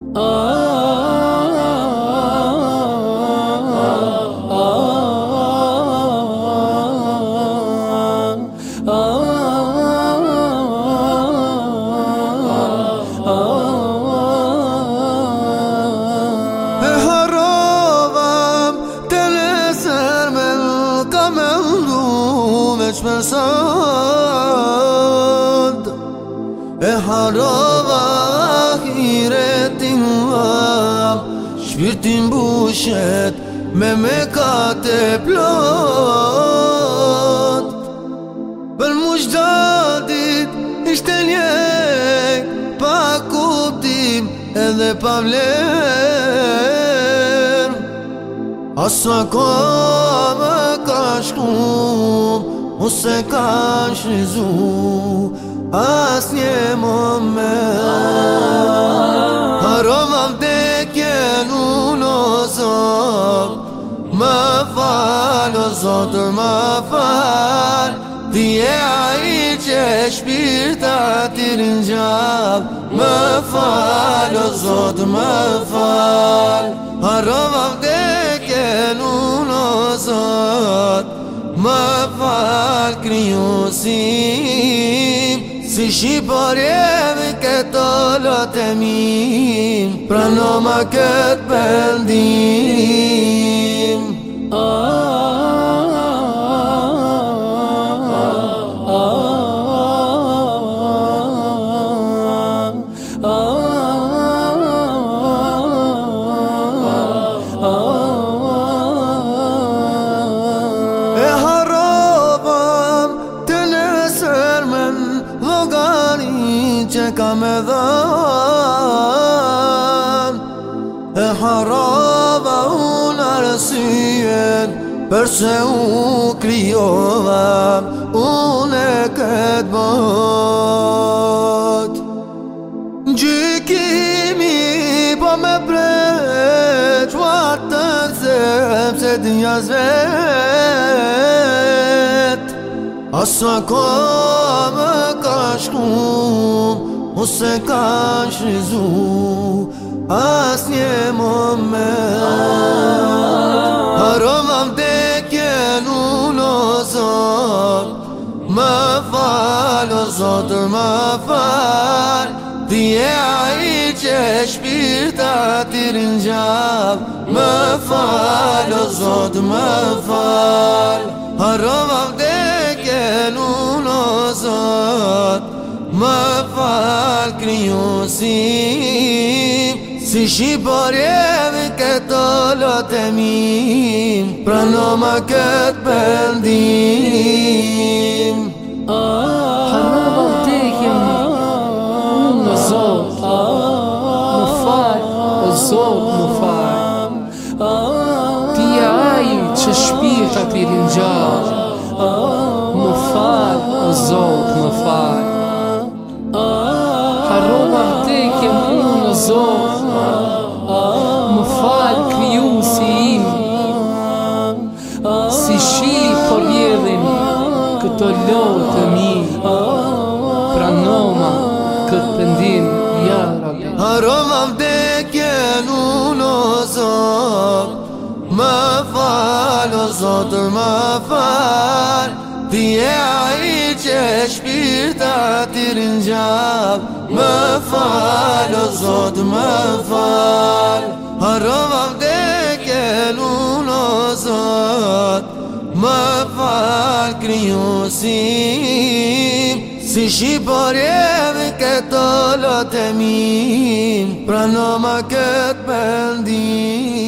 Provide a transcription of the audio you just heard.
Aaaaaaa E harabam Të nesër me lëka me ndu me që me sënd ti mbushet me me ka të plot Për mu shdo dit ishte njek Pa kuptim edhe pa vler Asa ka me ka shku Ose ka shizu As një moment O Zotë më falë Ti e a i që e shpirë të atirë në gjabë Më falë, o Zotë më falë Arroba vdek nun, o Zotë Më falë, kryonësim Si shqipore dhe këto lotë e mim Pra nëma këtë pëndim ka me dhan E harava unë arësien Përse u kryova Unë e këtë bot Gjikimi po me preq Qatë të zemë se dhja zvet Asa ka me ka shkumë ose ka shizu as një moment Harova vdekje në në zot Më falë, o zotër më falë Ti a i që shpirta ti Më falë, o zotër më falë kriju si Si shqipar e dhe këto lotemi Pra në më këtë bendim Hanë më bëtikim Më zot Më faj Më zot Ti e ajim që shpirë të atirin Më Më Kjo të mi, pra nëma, këtë të ndin Harom avdek e nun o Zot, më fal, o Zot më fal Ti e ari që shpirtat të rinjab, më fal, o Zot më fal Harom avdek e nun o Zot, më fal nësim Si shqipër e dhe këtë lotemim Pra në më këtë pëndim